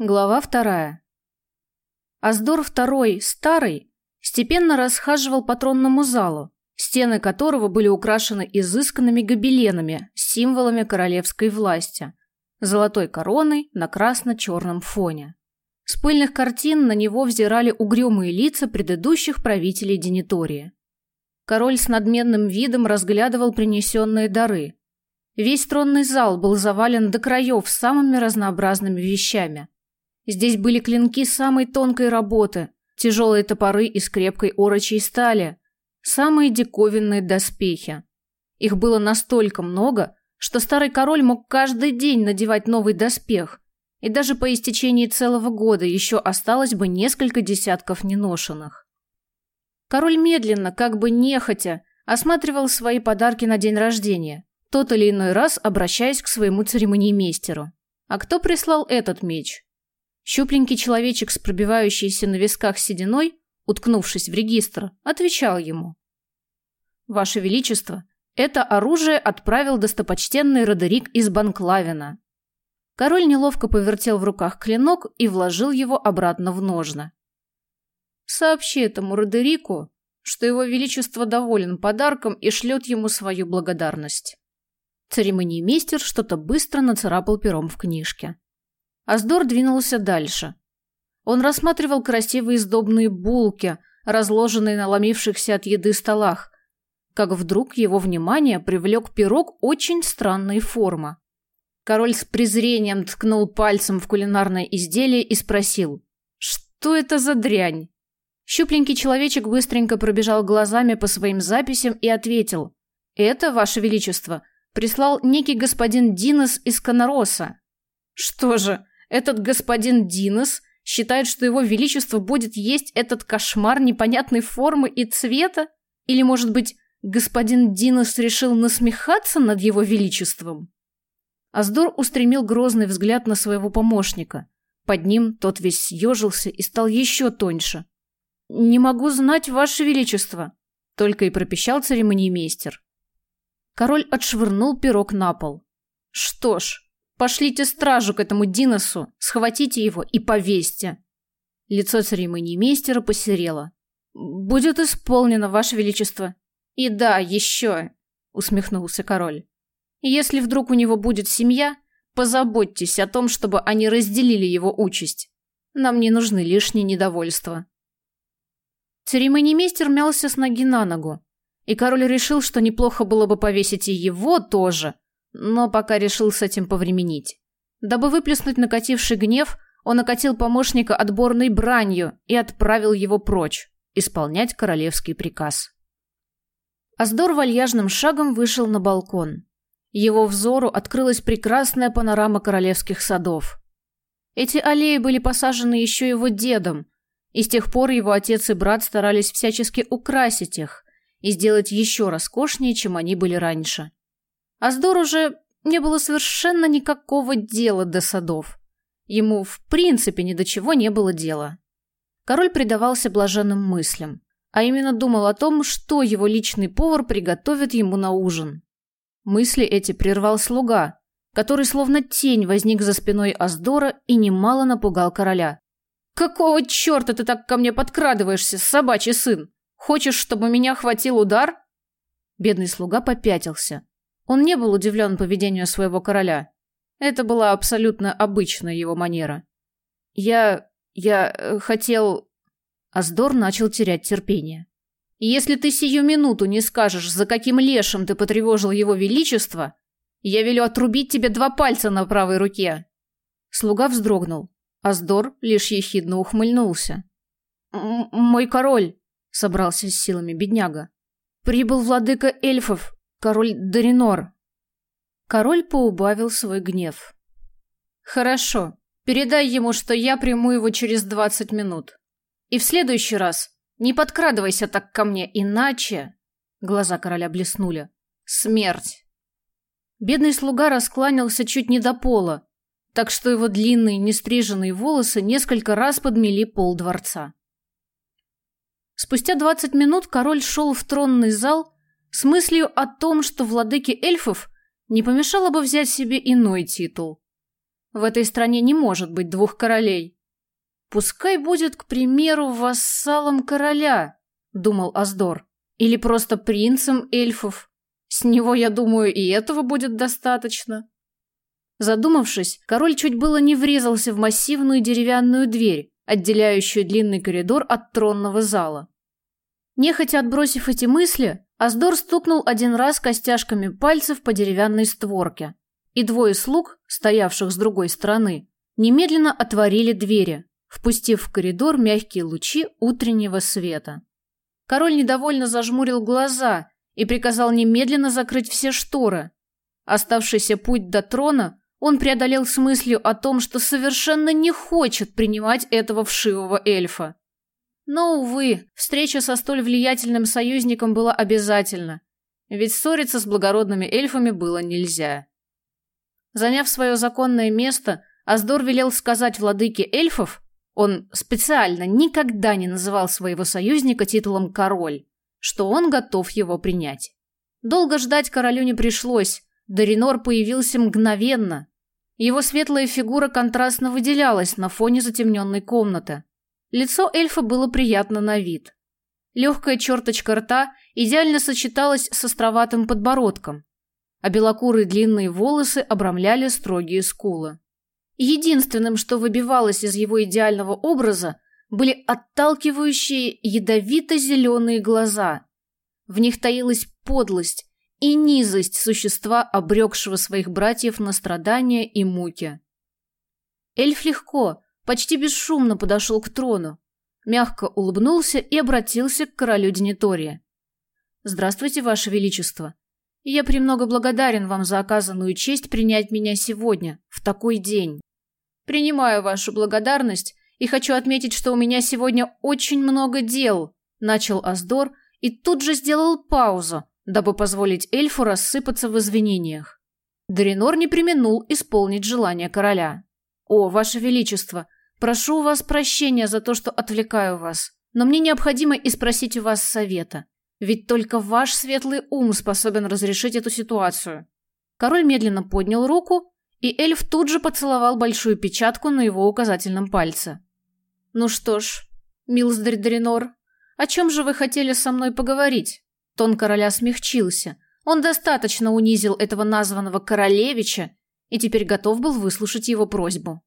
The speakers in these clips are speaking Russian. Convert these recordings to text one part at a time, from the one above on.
Глава вторая. Аздор II, старый, степенно расхаживал по тронному залу, стены которого были украшены изысканными гобеленами с символами королевской власти, золотой короной на красно-черном фоне. С пыльных картин на него взирали угрюмые лица предыдущих правителей Денитории. Король с надменным видом разглядывал принесенные дары. Весь тронный зал был завален до краев самыми разнообразными вещами – Здесь были клинки самой тонкой работы, тяжелые топоры из крепкой орочей стали, самые диковинные доспехи. Их было настолько много, что старый король мог каждый день надевать новый доспех, и даже по истечении целого года еще осталось бы несколько десятков неношенных. Король медленно, как бы нехотя, осматривал свои подарки на день рождения, тот или иной раз обращаясь к своему церемониймейстеру. А кто прислал этот меч? Щупленький человечек с пробивающейся на висках сединой, уткнувшись в регистр, отвечал ему. «Ваше Величество, это оружие отправил достопочтенный Родерик из Банклавина». Король неловко повертел в руках клинок и вложил его обратно в ножны. «Сообщи этому Родерику, что его Величество доволен подарком и шлет ему свою благодарность». Церемониймейстер что-то быстро нацарапал пером в книжке. Аздор двинулся дальше. Он рассматривал красивые сдобные булки, разложенные на ломившихся от еды столах, как вдруг его внимание привлек пирог очень странной формы. Король с презрением ткнул пальцем в кулинарное изделие и спросил, «Что это за дрянь?» Щупленький человечек быстренько пробежал глазами по своим записям и ответил, «Это, Ваше Величество, прислал некий господин Динос из Конороса». «Что же, этот господин Динос считает, что его величество будет есть этот кошмар непонятной формы и цвета? Или, может быть, господин Динос решил насмехаться над его величеством? Аздор устремил грозный взгляд на своего помощника. Под ним тот весь съежился и стал еще тоньше. «Не могу знать, ваше величество», — только и пропищал церемониймейстер. Король отшвырнул пирог на пол. «Что ж, Пошлите стражу к этому Диносу, схватите его и повесьте. Лицо церемониймейстера посерело. Будет исполнено, ваше величество. И да, еще, усмехнулся король. Если вдруг у него будет семья, позаботьтесь о том, чтобы они разделили его участь. Нам не нужны лишние недовольства. Церемониймейстер мялся с ноги на ногу, и король решил, что неплохо было бы повесить и его тоже – но пока решил с этим повременить. Дабы выплеснуть накативший гнев, он окатил помощника отборной бранью и отправил его прочь, исполнять королевский приказ. Аздор вальяжным шагом вышел на балкон. Его взору открылась прекрасная панорама королевских садов. Эти аллеи были посажены еще его дедом, и с тех пор его отец и брат старались всячески украсить их и сделать еще роскошнее, чем они были раньше. Аздор уже не было совершенно никакого дела до садов. Ему в принципе ни до чего не было дела. Король предавался блаженным мыслям, а именно думал о том, что его личный повар приготовит ему на ужин. Мысли эти прервал слуга, который словно тень возник за спиной Аздора и немало напугал короля. «Какого черта ты так ко мне подкрадываешься, собачий сын? Хочешь, чтобы меня хватил удар?» Бедный слуга попятился, он не был удивлен поведению своего короля. Это была абсолютно обычная его манера. «Я... я э, хотел...» Аздор начал терять терпение. «Если ты сию минуту не скажешь, за каким лешим ты потревожил его величество, я велю отрубить тебе два пальца на правой руке». Слуга вздрогнул. Аздор лишь ехидно ухмыльнулся. «Мой король», — собрался с силами бедняга, — «прибыл владыка эльфов, Король Даринор. Король поубавил свой гнев. Хорошо. Передай ему, что я приму его через двадцать минут. И в следующий раз не подкрадывайся так ко мне, иначе... Глаза короля блеснули. Смерть. Бедный слуга раскланялся чуть не до пола, так что его длинные нестриженные волосы несколько раз подмели пол дворца. Спустя двадцать минут король шел в тронный зал с мыслью о том, что владыке эльфов не помешало бы взять себе иной титул. В этой стране не может быть двух королей. Пускай будет, к примеру, вассалом короля, думал Аздор, или просто принцем эльфов. С него, я думаю, и этого будет достаточно. Задумавшись, король чуть было не врезался в массивную деревянную дверь, отделяющую длинный коридор от тронного зала. Нехотя отбросив эти мысли, Аздор стукнул один раз костяшками пальцев по деревянной створке, и двое слуг, стоявших с другой стороны, немедленно отворили двери, впустив в коридор мягкие лучи утреннего света. Король недовольно зажмурил глаза и приказал немедленно закрыть все шторы. Оставшийся путь до трона он преодолел с мыслью о том, что совершенно не хочет принимать этого вшивого эльфа. Но, увы, встреча со столь влиятельным союзником была обязательна, ведь ссориться с благородными эльфами было нельзя. Заняв свое законное место, Аздор велел сказать владыке эльфов, он специально никогда не называл своего союзника титулом «король», что он готов его принять. Долго ждать королю не пришлось, Даринор появился мгновенно. Его светлая фигура контрастно выделялась на фоне затемненной комнаты. Лицо эльфа было приятно на вид. Легкая черточка рта идеально сочеталась с островатым подбородком, а белокурые длинные волосы обрамляли строгие скулы. Единственным, что выбивалось из его идеального образа, были отталкивающие ядовито-зеленые глаза. В них таилась подлость, и низость существа, обрекшего своих братьев на страдания и муки. Эльф легко, почти бесшумно подошел к трону, мягко улыбнулся и обратился к королю Денитория. «Здравствуйте, Ваше Величество. Я премного благодарен вам за оказанную честь принять меня сегодня, в такой день. Принимаю вашу благодарность и хочу отметить, что у меня сегодня очень много дел», начал Аздор и тут же сделал паузу, дабы позволить эльфу рассыпаться в извинениях. Дренор не применул исполнить желание короля. «О, ваше величество, прошу у вас прощения за то, что отвлекаю вас, но мне необходимо и спросить у вас совета, ведь только ваш светлый ум способен разрешить эту ситуацию». Король медленно поднял руку, и эльф тут же поцеловал большую печатку на его указательном пальце. «Ну что ж, милздарь Дренор, о чем же вы хотели со мной поговорить?» Тон короля смягчился. Он достаточно унизил этого названного королевича и теперь готов был выслушать его просьбу.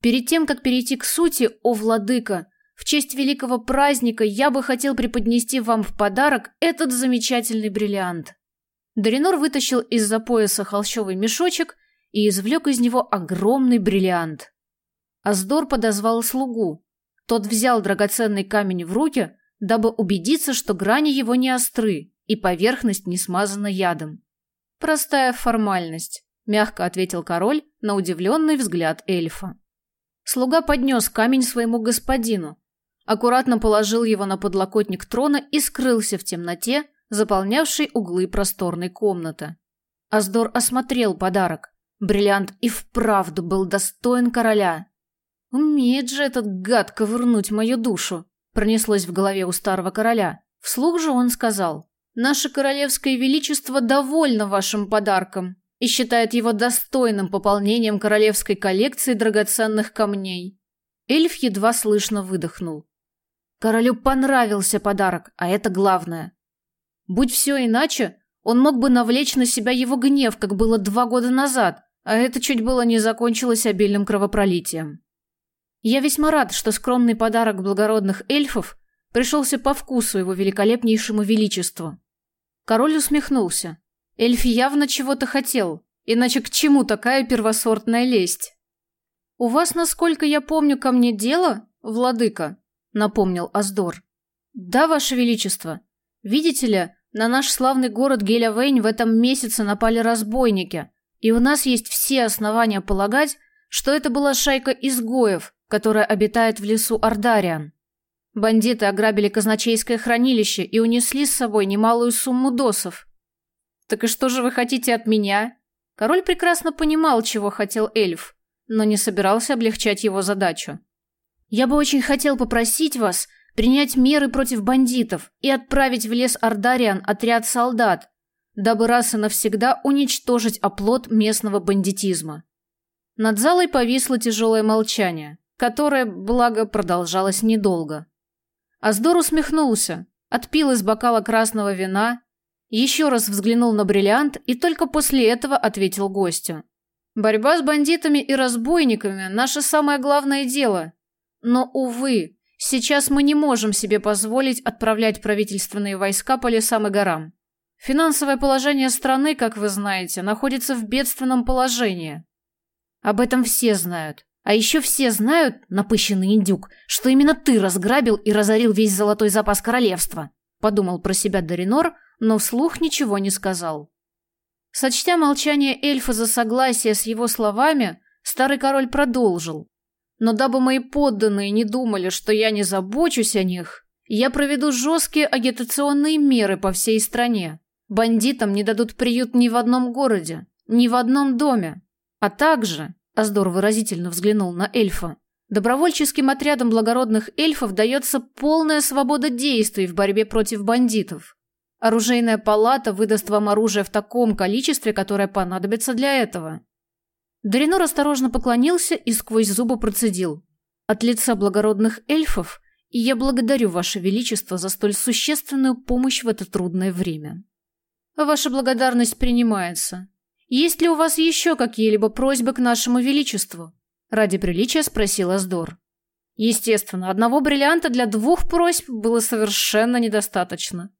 Перед тем, как перейти к сути, о владыка, в честь великого праздника я бы хотел преподнести вам в подарок этот замечательный бриллиант. Даринор вытащил из-за пояса холщовый мешочек и извлек из него огромный бриллиант. Аздор подозвал слугу. Тот взял драгоценный камень в руки, дабы убедиться, что грани его не остры и поверхность не смазана ядом. «Простая формальность», – мягко ответил король на удивленный взгляд эльфа. Слуга поднес камень своему господину, аккуратно положил его на подлокотник трона и скрылся в темноте, заполнявшей углы просторной комнаты. Аздор осмотрел подарок. Бриллиант и вправду был достоин короля. Умеет же этот гад ковырнуть мою душу. Пронеслось в голове у старого короля. Вслух же он сказал, «Наше королевское величество довольно вашим подарком и считает его достойным пополнением королевской коллекции драгоценных камней». Эльф едва слышно выдохнул. Королю понравился подарок, а это главное. Будь все иначе, он мог бы навлечь на себя его гнев, как было два года назад, а это чуть было не закончилось обильным кровопролитием. Я весьма рад, что скромный подарок благородных эльфов пришелся по вкусу его великолепнейшему величеству. Король усмехнулся. Эльф явно чего-то хотел, иначе к чему такая первосортная лесть? «У вас, насколько я помню, ко мне дело, владыка?» — напомнил Аздор. «Да, ваше величество. Видите ли, на наш славный город Гелявейн в этом месяце напали разбойники, и у нас есть все основания полагать, что это была шайка изгоев, которая обитает в лесу Ардариан. Бандиты ограбили казначейское хранилище и унесли с собой немалую сумму досов. Так и что же вы хотите от меня? Король прекрасно понимал, чего хотел эльф, но не собирался облегчать его задачу. Я бы очень хотел попросить вас принять меры против бандитов и отправить в лес Ардариан отряд солдат, дабы раз и навсегда уничтожить оплот местного бандитизма. Над залой повисло тяжелое молчание, которое, благо, продолжалось недолго. Аздор усмехнулся, отпил из бокала красного вина, еще раз взглянул на бриллиант и только после этого ответил гостю. «Борьба с бандитами и разбойниками – наше самое главное дело. Но, увы, сейчас мы не можем себе позволить отправлять правительственные войска по лесам и горам. Финансовое положение страны, как вы знаете, находится в бедственном положении. Об этом все знают. А еще все знают, напыщенный индюк, что именно ты разграбил и разорил весь золотой запас королевства. Подумал про себя Даринор, но вслух ничего не сказал. Сочтя молчание эльфа за согласие с его словами, старый король продолжил. Но дабы мои подданные не думали, что я не забочусь о них, я проведу жесткие агитационные меры по всей стране. Бандитам не дадут приют ни в одном городе, ни в одном доме. А также, Аздор выразительно взглянул на эльфа, добровольческим отрядам благородных эльфов дается полная свобода действий в борьбе против бандитов. Оружейная палата выдаст вам оружие в таком количестве, которое понадобится для этого. Даринор осторожно поклонился и сквозь зубы процедил. От лица благородных эльфов я благодарю Ваше Величество за столь существенную помощь в это трудное время. Ваша благодарность принимается. Есть ли у вас еще какие-либо просьбы к нашему величеству? Ради приличия спросил Аздор. Естественно, одного бриллианта для двух просьб было совершенно недостаточно.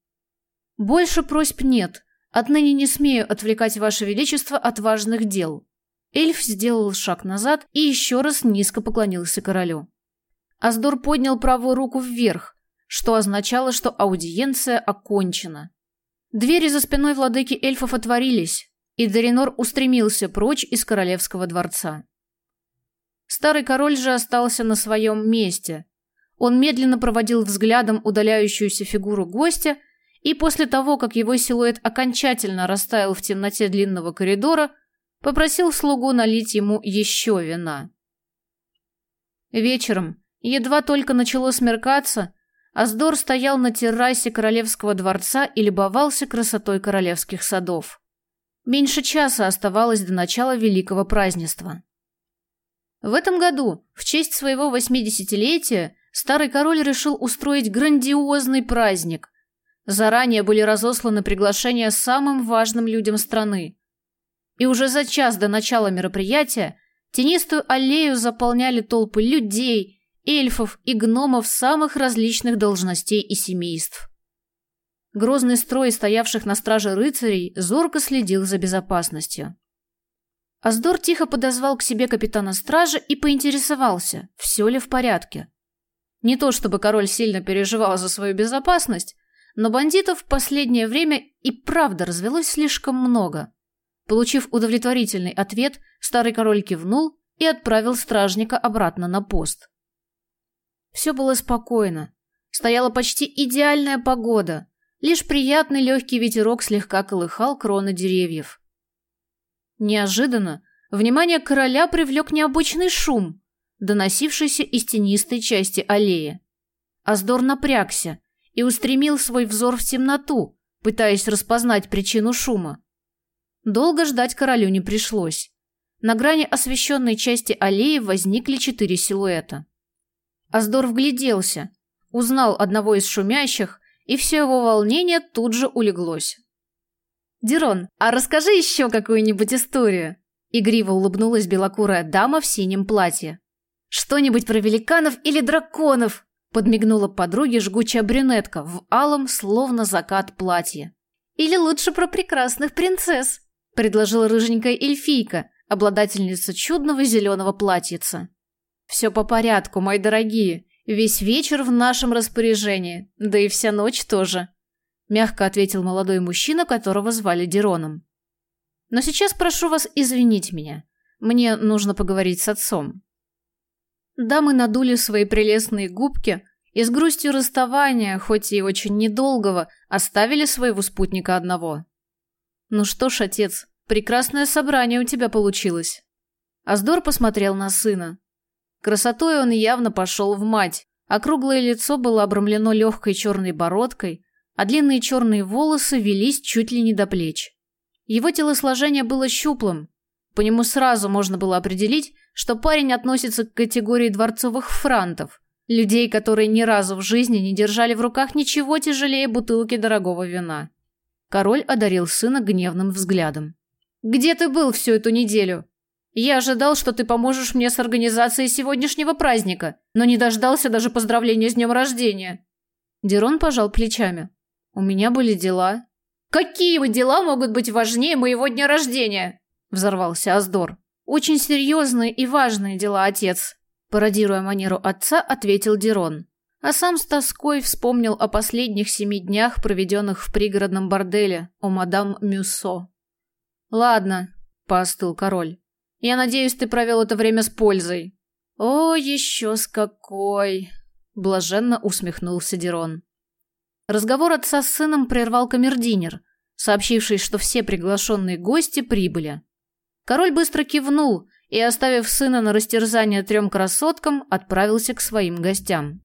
Больше просьб нет. Отныне не смею отвлекать ваше величество от важных дел. Эльф сделал шаг назад и еще раз низко поклонился королю. Аздор поднял правую руку вверх, что означало, что аудиенция окончена. Двери за спиной владыки эльфов отворились, и Даринор устремился прочь из королевского дворца. Старый король же остался на своем месте. Он медленно проводил взглядом удаляющуюся фигуру гостя, и после того, как его силуэт окончательно растаял в темноте длинного коридора, попросил слугу налить ему еще вина. Вечером, едва только начало смеркаться, Аздор стоял на террасе королевского дворца и любовался красотой королевских садов. Меньше часа оставалось до начала великого празднества. В этом году, в честь своего восьмидесятилетия, старый король решил устроить грандиозный праздник. Заранее были разосланы приглашения самым важным людям страны. И уже за час до начала мероприятия тенистую аллею заполняли толпы людей, эльфов и гномов самых различных должностей и семейств. Грозный строй стоявших на страже рыцарей зорко следил за безопасностью. Аздор тихо подозвал к себе капитана стражи и поинтересовался, все ли в порядке. Не то чтобы король сильно переживал за свою безопасность, но бандитов в последнее время и правда развелось слишком много. Получив удовлетворительный ответ, старый король кивнул и отправил стражника обратно на пост. Все было спокойно. Стояла почти идеальная погода. Лишь приятный легкий ветерок слегка колыхал кроны деревьев. Неожиданно внимание короля привлек необычный шум, доносившийся из тенистой части аллеи. Аздор напрягся и устремил свой взор в темноту, пытаясь распознать причину шума. Долго ждать королю не пришлось. На грани освещенной части аллеи возникли четыре силуэта. Аздор вгляделся, узнал одного из шумящих, и все его волнение тут же улеглось. «Дирон, а расскажи еще какую-нибудь историю!» Игриво улыбнулась белокурая дама в синем платье. «Что-нибудь про великанов или драконов!» Подмигнула подруге жгучая брюнетка в алом, словно закат платье. «Или лучше про прекрасных принцесс!» Предложила рыженькая эльфийка, обладательница чудного зеленого платьица. «Все по порядку, мои дорогие. Весь вечер в нашем распоряжении, да и вся ночь тоже», – мягко ответил молодой мужчина, которого звали Дироном. «Но сейчас прошу вас извинить меня. Мне нужно поговорить с отцом». Дамы надули свои прелестные губки и с грустью расставания, хоть и очень недолгого, оставили своего спутника одного. «Ну что ж, отец, прекрасное собрание у тебя получилось». Аздор посмотрел на сына. Красотой он явно пошел в мать. Округлое лицо было обрамлено легкой черной бородкой, а длинные черные волосы велись чуть ли не до плеч. Его телосложение было щуплым, По нему сразу можно было определить, что парень относится к категории дворцовых франтов, людей, которые ни разу в жизни не держали в руках ничего тяжелее бутылки дорогого вина. Король одарил сына гневным взглядом. «Где ты был всю эту неделю? Я ожидал, что ты поможешь мне с организацией сегодняшнего праздника, но не дождался даже поздравления с днем рождения». Дерон пожал плечами. «У меня были дела». «Какие дела могут быть важнее моего дня рождения?» Взорвался Аздор. «Очень серьезные и важные дела, отец», пародируя манеру отца, ответил Дерон. А сам с тоской вспомнил о последних семи днях, проведенных в пригородном борделе у мадам Мюссо. «Ладно», — поостыл король. «Я надеюсь, ты провел это время с пользой». «О, еще с какой!» — блаженно усмехнулся Дерон. Разговор отца с сыном прервал камердинер, сообщивший, что все приглашенные гости прибыли. Король быстро кивнул и, оставив сына на растерзание трем красоткам, отправился к своим гостям.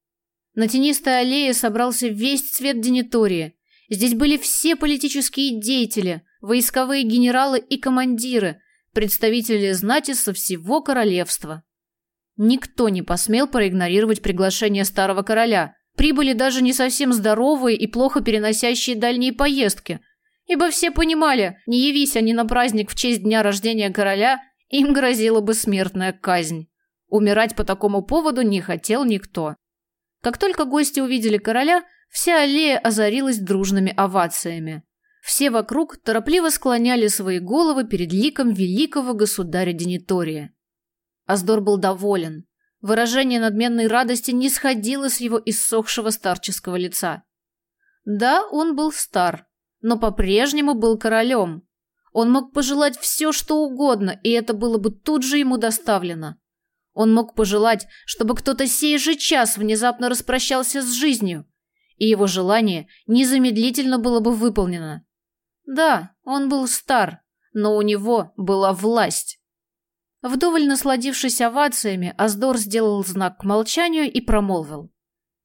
На тенистой аллее собрался весь цвет Денитории. Здесь были все политические деятели, войсковые генералы и командиры, представители знати со всего королевства. Никто не посмел проигнорировать приглашение старого короля. Прибыли даже не совсем здоровые и плохо переносящие дальние поездки, ибо все понимали, не явись они на праздник в честь дня рождения короля, им грозила бы смертная казнь. Умирать по такому поводу не хотел никто. Как только гости увидели короля, вся аллея озарилась дружными овациями. Все вокруг торопливо склоняли свои головы перед ликом великого государя Денитория. Аздор был доволен. Выражение надменной радости не сходило с его иссохшего старческого лица. Да, он был стар, но по-прежнему был королем. Он мог пожелать все, что угодно, и это было бы тут же ему доставлено. Он мог пожелать, чтобы кто-то сей же час внезапно распрощался с жизнью, и его желание незамедлительно было бы выполнено. Да, он был стар, но у него была власть. Вдоволь насладившись овациями, Аздор сделал знак к молчанию и промолвил.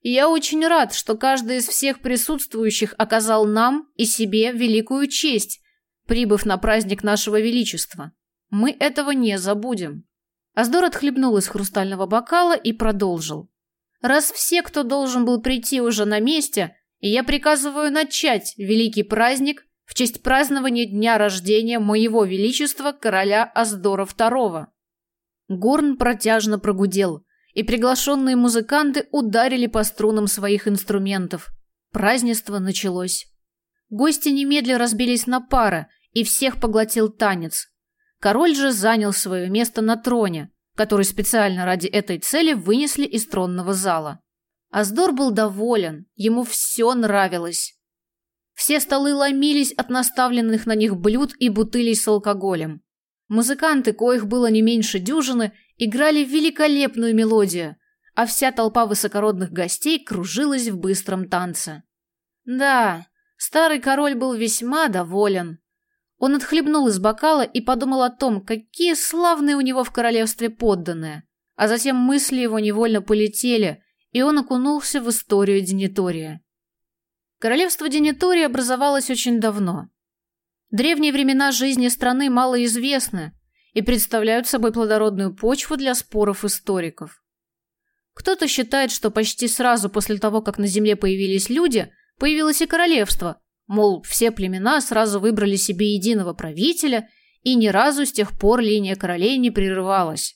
«Я очень рад, что каждый из всех присутствующих оказал нам и себе великую честь, прибыв на праздник нашего величества. Мы этого не забудем». Аздор отхлебнул из хрустального бокала и продолжил. «Раз все, кто должен был прийти, уже на месте, я приказываю начать великий праздник в честь празднования дня рождения моего величества короля Аздора II». Горн протяжно прогудел, и приглашенные музыканты ударили по струнам своих инструментов. Празднество началось. Гости немедля разбились на пары, и всех поглотил танец. Король же занял свое место на троне, который специально ради этой цели вынесли из тронного зала. Аздор был доволен, ему все нравилось. Все столы ломились от наставленных на них блюд и бутылей с алкоголем. Музыканты, коих было не меньше дюжины, играли великолепную мелодию, а вся толпа высокородных гостей кружилась в быстром танце. Да, старый король был весьма доволен. Он отхлебнул из бокала и подумал о том, какие славные у него в королевстве подданные. А затем мысли его невольно полетели, и он окунулся в историю Денитория. Королевство Денитория образовалось очень давно. Древние времена жизни страны малоизвестны и представляют собой плодородную почву для споров историков. Кто-то считает, что почти сразу после того, как на Земле появились люди, появилось и королевство, Мол, все племена сразу выбрали себе единого правителя, и ни разу с тех пор линия королей не прерывалась.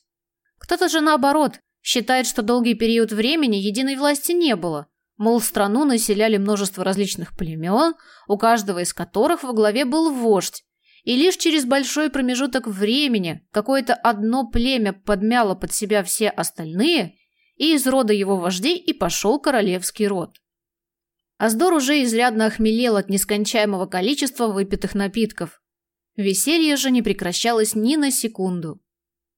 Кто-то же наоборот, считает, что долгий период времени единой власти не было. Мол, страну населяли множество различных племен, у каждого из которых во главе был вождь, и лишь через большой промежуток времени какое-то одно племя подмяло под себя все остальные, и из рода его вождей и пошел королевский род. Аздор уже изрядно охмелел от нескончаемого количества выпитых напитков. Веселье же не прекращалось ни на секунду.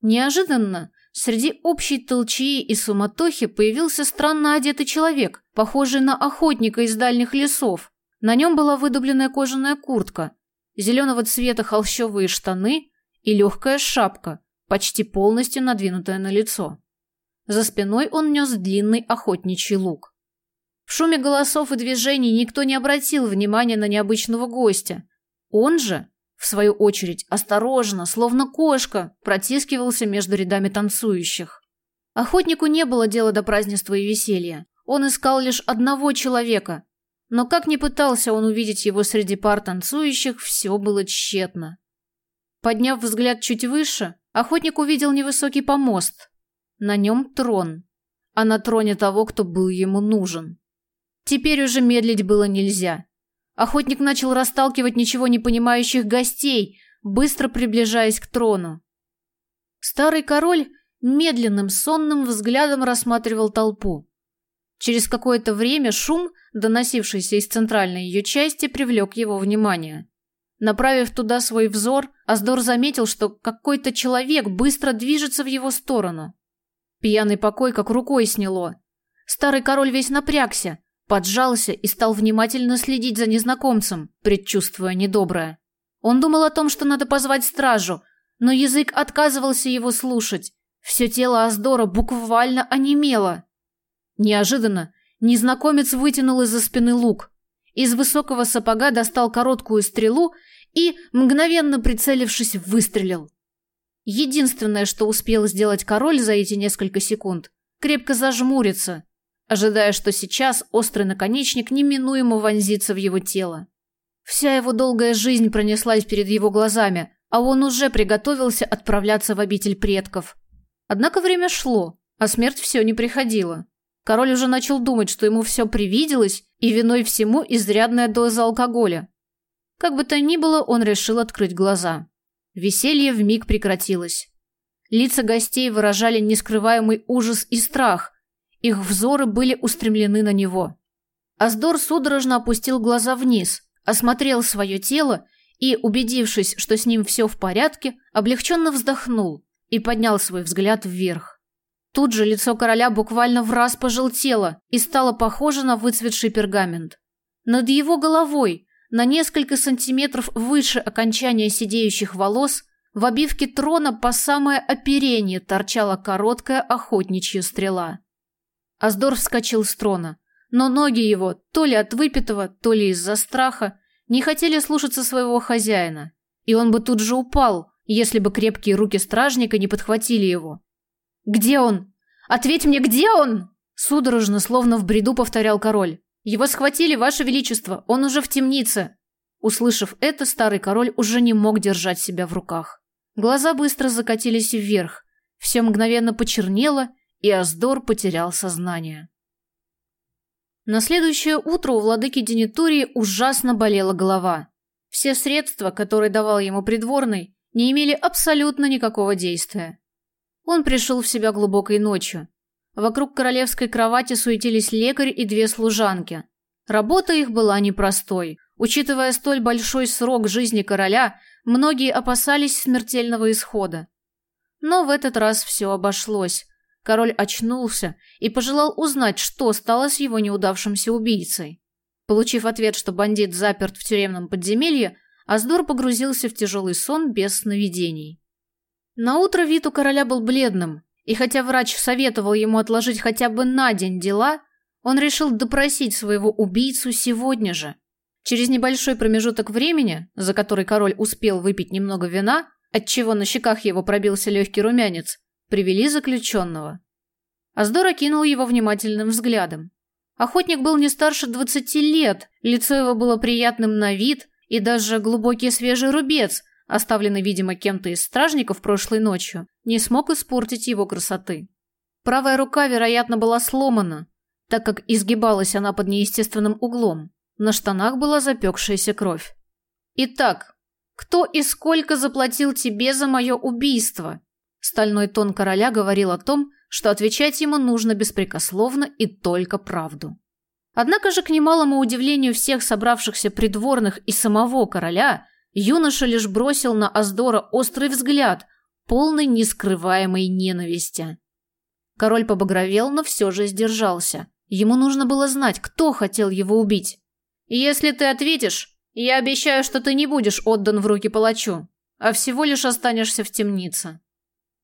Неожиданно среди общей толчии и суматохи появился странно одетый человек, похожий на охотника из дальних лесов. На нем была выдубленная кожаная куртка, зеленого цвета холщовые штаны и легкая шапка, почти полностью надвинутая на лицо. За спиной он нес длинный охотничий лук. В шуме голосов и движений никто не обратил внимания на необычного гостя. Он же, в свою очередь, осторожно, словно кошка, протискивался между рядами танцующих. Охотнику не было дела до празднества и веселья. Он искал лишь одного человека. Но как ни пытался он увидеть его среди пар танцующих, все было тщетно. Подняв взгляд чуть выше, охотник увидел невысокий помост. На нем трон, а на троне того, кто был ему нужен. Теперь уже медлить было нельзя. Охотник начал расталкивать ничего не понимающих гостей, быстро приближаясь к трону. Старый король медленным сонным взглядом рассматривал толпу. Через какое-то время шум, доносившийся из центральной ее части, привлек его внимание. Направив туда свой взор, Аздор заметил, что какой-то человек быстро движется в его сторону. Пьяный покой как рукой сняло. Старый король весь напрягся, поджался и стал внимательно следить за незнакомцем, предчувствуя недоброе. Он думал о том, что надо позвать стражу, но язык отказывался его слушать. Все тело Аздора буквально онемело. Неожиданно незнакомец вытянул из-за спины лук. Из высокого сапога достал короткую стрелу и, мгновенно прицелившись, выстрелил. Единственное, что успел сделать король за эти несколько секунд, крепко зажмуриться, ожидая, что сейчас острый наконечник неминуемо вонзится в его тело. Вся его долгая жизнь пронеслась перед его глазами, а он уже приготовился отправляться в обитель предков. Однако время шло, а смерть все не приходила. Король уже начал думать, что ему все привиделось, и виной всему изрядная доза алкоголя. Как бы то ни было, он решил открыть глаза. Веселье вмиг прекратилось. Лица гостей выражали нескрываемый ужас и страх. Их взоры были устремлены на него. Аздор судорожно опустил глаза вниз, осмотрел свое тело и, убедившись, что с ним все в порядке, облегченно вздохнул и поднял свой взгляд вверх. Тут же лицо короля буквально в раз пожелтело и стало похоже на выцветший пергамент. Над его головой, на несколько сантиметров выше окончания сидеющих волос, в обивке трона по самое оперение торчала короткая охотничья стрела. Аздор вскочил с трона, но ноги его, то ли от выпитого, то ли из-за страха, не хотели слушаться своего хозяина, и он бы тут же упал, если бы крепкие руки стражника не подхватили его. «Где он? Ответь мне, где он?» Судорожно, словно в бреду, повторял король. «Его схватили, ваше величество, он уже в темнице!» Услышав это, старый король уже не мог держать себя в руках. Глаза быстро закатились вверх, все мгновенно почернело, и Аздор потерял сознание. На следующее утро у владыки Денитурии ужасно болела голова. Все средства, которые давал ему придворный, не имели абсолютно никакого действия. Он пришел в себя глубокой ночью. Вокруг королевской кровати суетились лекарь и две служанки. Работа их была непростой. Учитывая столь большой срок жизни короля, многие опасались смертельного исхода. Но в этот раз все обошлось. Король очнулся и пожелал узнать, что стало с его неудавшимся убийцей. Получив ответ, что бандит заперт в тюремном подземелье, Аздор погрузился в тяжелый сон без сновидений. На утро вид у короля был бледным, и хотя врач советовал ему отложить хотя бы на день дела, он решил допросить своего убийцу сегодня же. Через небольшой промежуток времени, за который король успел выпить немного вина, отчего на щеках его пробился легкий румянец, привели заключенного. Аздор окинул его внимательным взглядом. Охотник был не старше двадцати лет, лицо его было приятным на вид, и даже глубокий свежий рубец, оставленный, видимо, кем-то из стражников прошлой ночью, не смог испортить его красоты. Правая рука, вероятно, была сломана, так как изгибалась она под неестественным углом. На штанах была запекшаяся кровь. «Итак, кто и сколько заплатил тебе за мое убийство?» Стальной тон короля говорил о том, что отвечать ему нужно беспрекословно и только правду. Однако же, к немалому удивлению всех собравшихся придворных и самого короля, юноша лишь бросил на Аздора острый взгляд, полный нескрываемой ненависти. Король побагровел, но все же сдержался. Ему нужно было знать, кто хотел его убить. «Если ты ответишь, я обещаю, что ты не будешь отдан в руки палачу, а всего лишь останешься в темнице».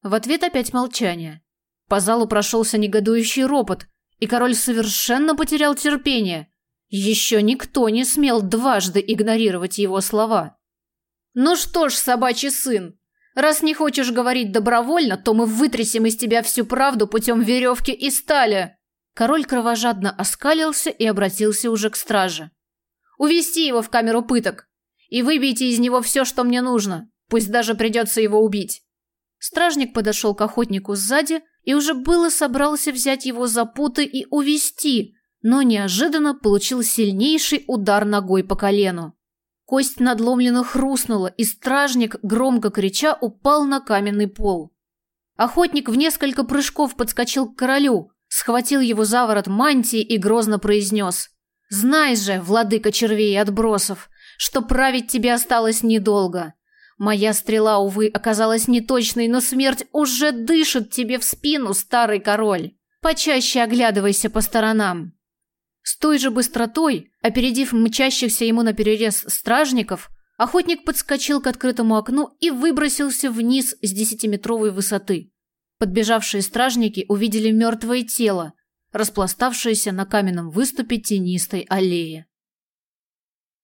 В ответ опять молчание. По залу прошелся негодующий ропот, и король совершенно потерял терпение. Еще никто не смел дважды игнорировать его слова. «Ну что ж, собачий сын, раз не хочешь говорить добровольно, то мы вытрясем из тебя всю правду путем веревки и стали!» Король кровожадно оскалился и обратился уже к страже. «Увести его в камеру пыток и выбейте из него все, что мне нужно, пусть даже придется его убить». Стражник подошел к охотнику сзади и уже было собрался взять его за путы и увести, но неожиданно получил сильнейший удар ногой по колену. Кость надломленно хрустнула, и стражник, громко крича, упал на каменный пол. Охотник в несколько прыжков подскочил к королю, схватил его за ворот мантии и грозно произнес. «Знай же, владыка червей и отбросов, что править тебе осталось недолго. Моя стрела, увы, оказалась неточной, но смерть уже дышит тебе в спину, старый король. Почаще оглядывайся по сторонам». С той же быстротой, опередив мчащихся ему на перерез стражников, охотник подскочил к открытому окну и выбросился вниз с десятиметровой высоты. Подбежавшие стражники увидели мертвое тело, распластавшееся на каменном выступе тенистой аллеи.